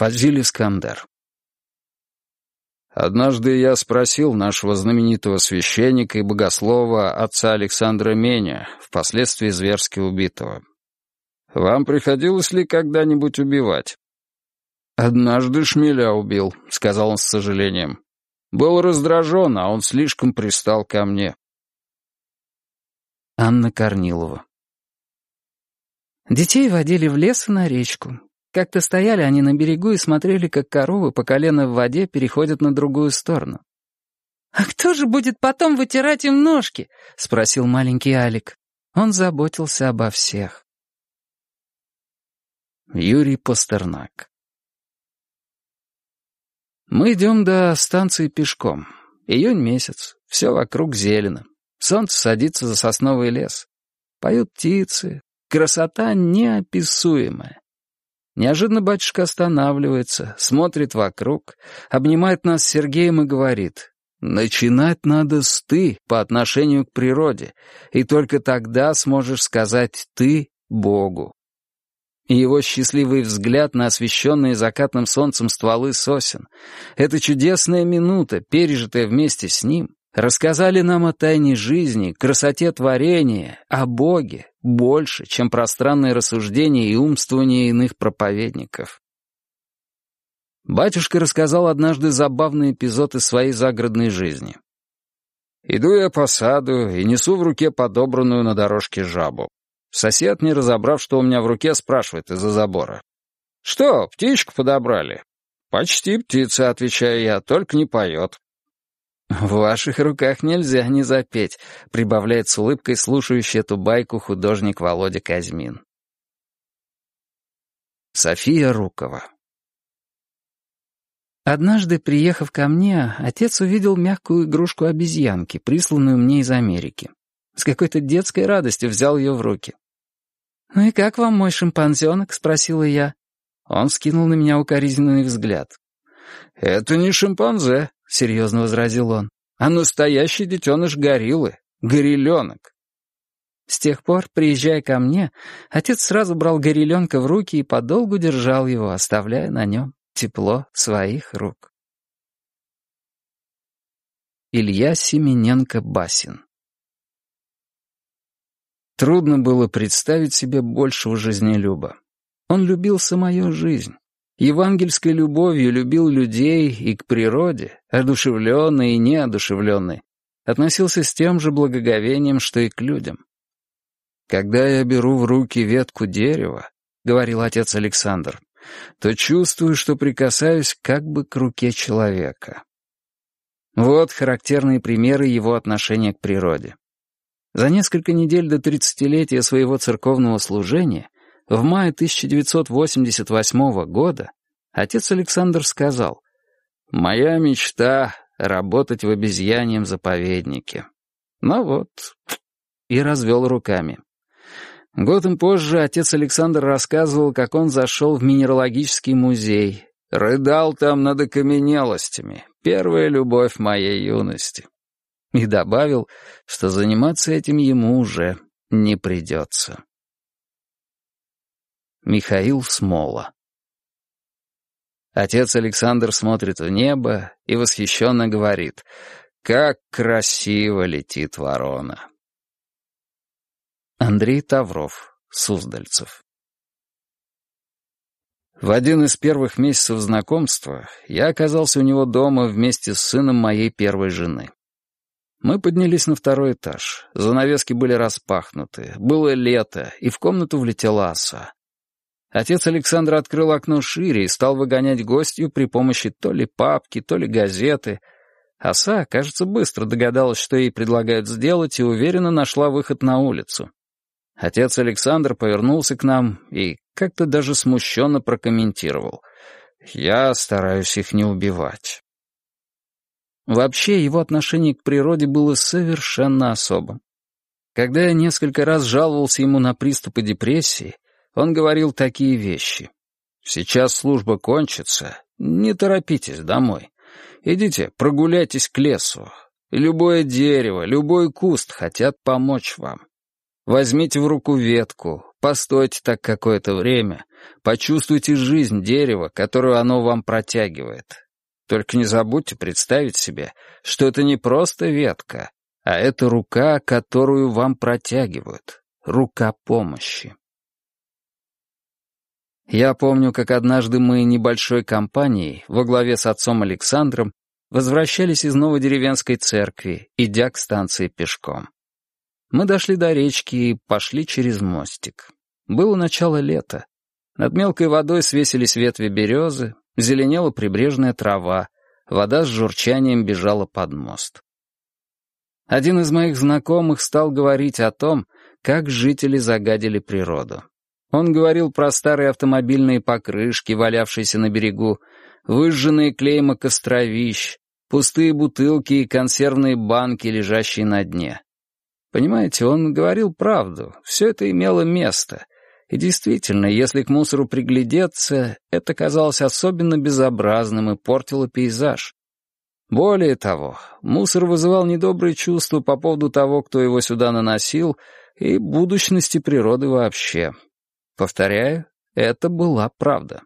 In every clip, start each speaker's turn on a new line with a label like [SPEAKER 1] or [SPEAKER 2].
[SPEAKER 1] Фазиль Искандер. Однажды я спросил нашего знаменитого священника и богослова отца Александра Меня, впоследствии зверски убитого. «Вам приходилось ли когда-нибудь убивать?» «Однажды шмеля убил», — сказал он с сожалением. «Был раздражен, а он слишком пристал ко мне». Анна Корнилова
[SPEAKER 2] Детей водили в лес и на речку. Как-то стояли они на берегу и смотрели, как коровы по колено в воде переходят на другую сторону. «А кто же будет потом вытирать им ножки?» — спросил маленький Алик. Он заботился обо всех.
[SPEAKER 1] Юрий Пастернак Мы идем до станции пешком. Июнь месяц, все вокруг зелено. Солнце садится за сосновый лес. Поют птицы. Красота неописуемая. Неожиданно батюшка останавливается, смотрит вокруг, обнимает нас с Сергеем и говорит, «Начинать надо с «ты» по отношению к природе, и только тогда сможешь сказать «ты» Богу». И его счастливый взгляд на освещенные закатным солнцем стволы сосен, эта чудесная минута, пережитая вместе с ним, рассказали нам о тайне жизни, красоте творения, о Боге, больше, чем пространные рассуждения и умствования иных проповедников. Батюшка рассказал однажды забавный эпизод из своей загородной жизни. «Иду я по саду и несу в руке подобранную на дорожке жабу. Сосед, не разобрав, что у меня в руке, спрашивает из-за забора. «Что, птичку подобрали?» «Почти птица», — отвечаю я, — «только не поет».
[SPEAKER 2] «В ваших руках нельзя не запеть», — прибавляет с улыбкой слушающий эту байку художник Володя Казьмин.
[SPEAKER 1] София Рукова
[SPEAKER 2] Однажды, приехав ко мне, отец увидел мягкую игрушку обезьянки, присланную мне из Америки. С какой-то детской радостью взял ее в руки. «Ну и как вам мой шимпанзенок?» — спросила я. Он скинул на меня укоризненный взгляд.
[SPEAKER 1] «Это не шимпанзе», — серьезно возразил он, «а настоящий детеныш гориллы, горилленок».
[SPEAKER 2] С тех пор, приезжая ко мне, отец сразу брал гореленка в руки и подолгу держал его, оставляя на нем тепло своих рук.
[SPEAKER 1] Илья Семененко-Басин Трудно было представить себе большего жизнелюба. Он любил самую жизнь, евангельской любовью любил людей и к природе, одушевленный и неодушевленный, относился с тем же благоговением, что и к людям. «Когда я беру в руки ветку дерева», — говорил отец Александр, то чувствую, что прикасаюсь как бы к руке человека. Вот характерные примеры его отношения к природе. За несколько недель до тридцатилетия своего церковного служения в мае 1988 года отец Александр сказал, «Моя мечта — работать в обезьяньем заповеднике». Ну вот, и развел руками. Годом позже отец Александр рассказывал, как он зашел в минералогический музей. Рыдал там над окаменелостями. Первая любовь моей юности. И добавил, что заниматься этим ему уже не придется. Михаил Смола. Отец Александр смотрит в небо и восхищенно говорит «Как красиво летит ворона!» Андрей Тавров, Суздальцев. В один из первых месяцев знакомства я оказался у него дома вместе с сыном моей первой жены. Мы поднялись на второй этаж. Занавески были распахнуты. Было лето, и в комнату влетела оса. Отец Александра открыл окно шире и стал выгонять гостью при помощи то ли папки, то ли газеты. Оса, кажется, быстро догадалась, что ей предлагают сделать, и уверенно нашла выход на улицу. Отец Александр повернулся к нам и как-то даже смущенно прокомментировал. «Я стараюсь их не убивать». Вообще, его отношение к природе было совершенно особым. Когда я несколько раз жаловался ему на приступы депрессии, он говорил такие вещи. «Сейчас служба кончится, не торопитесь домой. Идите, прогуляйтесь к лесу. Любое дерево, любой куст хотят помочь вам. Возьмите в руку ветку, Постойте так какое-то время, почувствуйте жизнь дерева, которую оно вам протягивает. Только не забудьте представить себе, что это не просто ветка, а это рука, которую вам протягивают, рука помощи. Я помню, как однажды мы небольшой компанией во главе с отцом Александром возвращались из Новодеревенской церкви, идя к станции пешком. Мы дошли до речки и пошли через мостик. Было начало лета. Над мелкой водой свесились ветви березы, зеленела прибрежная трава, вода с журчанием бежала под мост. Один из моих знакомых стал говорить о том, как жители загадили природу. Он говорил про старые автомобильные покрышки, валявшиеся на берегу, выжженные клейма костровищ, пустые бутылки и консервные банки, лежащие на дне. Понимаете, он говорил правду, все это имело место. И действительно, если к мусору приглядеться, это казалось особенно безобразным и портило пейзаж. Более того, мусор вызывал недобрые чувства по поводу того, кто его сюда наносил, и будущности природы вообще. Повторяю, это была правда.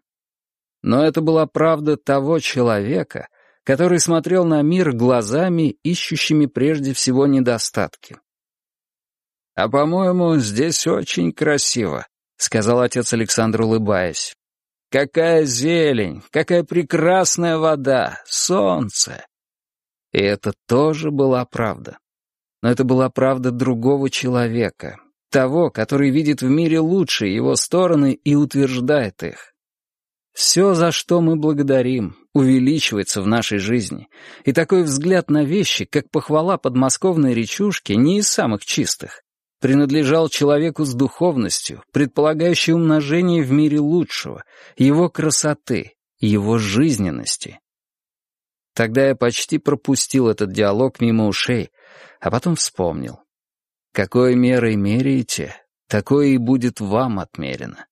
[SPEAKER 1] Но это была правда того человека, который смотрел на мир глазами, ищущими прежде всего недостатки. «А, по-моему, здесь очень красиво», — сказал отец Александр, улыбаясь. «Какая зелень, какая прекрасная вода, солнце!» И это тоже была правда. Но это была правда другого человека, того, который видит в мире лучшие его стороны и утверждает их. Все, за что мы благодарим, увеличивается в нашей жизни, и такой взгляд на вещи, как похвала подмосковной речушки, не из самых чистых, принадлежал человеку с духовностью, предполагающей умножение в мире лучшего, его красоты, его жизненности. Тогда я почти пропустил этот диалог мимо ушей, а потом вспомнил. Какой мерой меряете, такое и будет вам отмерено.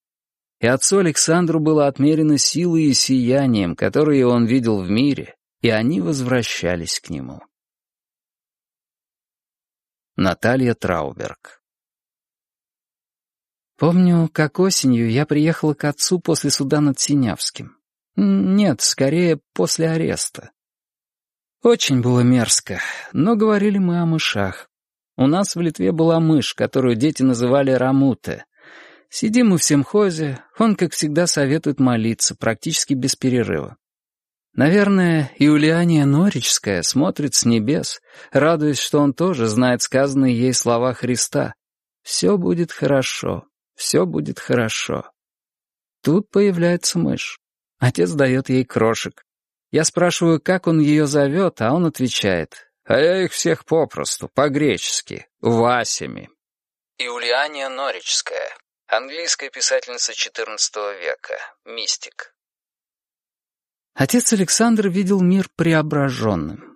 [SPEAKER 1] И отцу Александру было отмерено силой и сиянием, которые он видел в мире, и они возвращались к нему. Наталья Трауберг Помню, как осенью я приехала к отцу после суда над Синявским. Нет, скорее, после ареста. Очень было мерзко, но говорили мы о мышах. У нас в Литве была мышь, которую дети называли Рамуте. Сидим мы в семхозе, он, как всегда, советует молиться, практически без перерыва. Наверное, Юлиания Норичская смотрит с небес, радуясь, что он тоже знает сказанные ей слова Христа. «Все будет хорошо, все будет хорошо». Тут появляется мышь. Отец дает ей крошек. Я спрашиваю, как он ее зовет, а он отвечает а я их всех попросту, по-гречески, Васями. Иулиания Норичская, английская писательница XIV века, мистик. Отец Александр видел мир преображенным.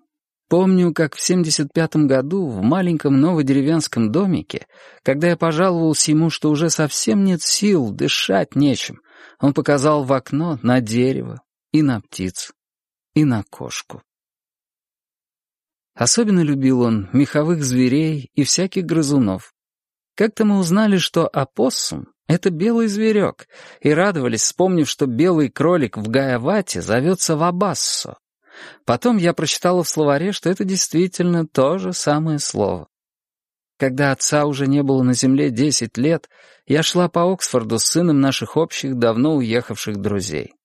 [SPEAKER 1] Помню, как в 75-м году в маленьком новодеревенском домике, когда я пожаловался ему, что уже совсем нет сил, дышать нечем, он показал в окно на дерево и на птиц, и на кошку. Особенно любил он меховых зверей и всяких грызунов. Как-то мы узнали, что опоссум — это белый зверек, и радовались, вспомнив, что белый кролик в Гаявате зовется Вабассо. Потом я прочитала в словаре, что это действительно то же самое слово. Когда отца уже не было на земле десять лет, я шла по Оксфорду с сыном наших общих, давно уехавших друзей.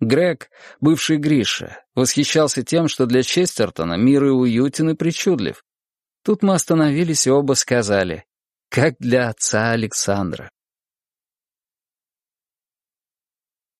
[SPEAKER 1] Грег, бывший Гриша, восхищался тем, что для Честертона мир и уютен и причудлив. Тут мы остановились и оба сказали, как для отца Александра.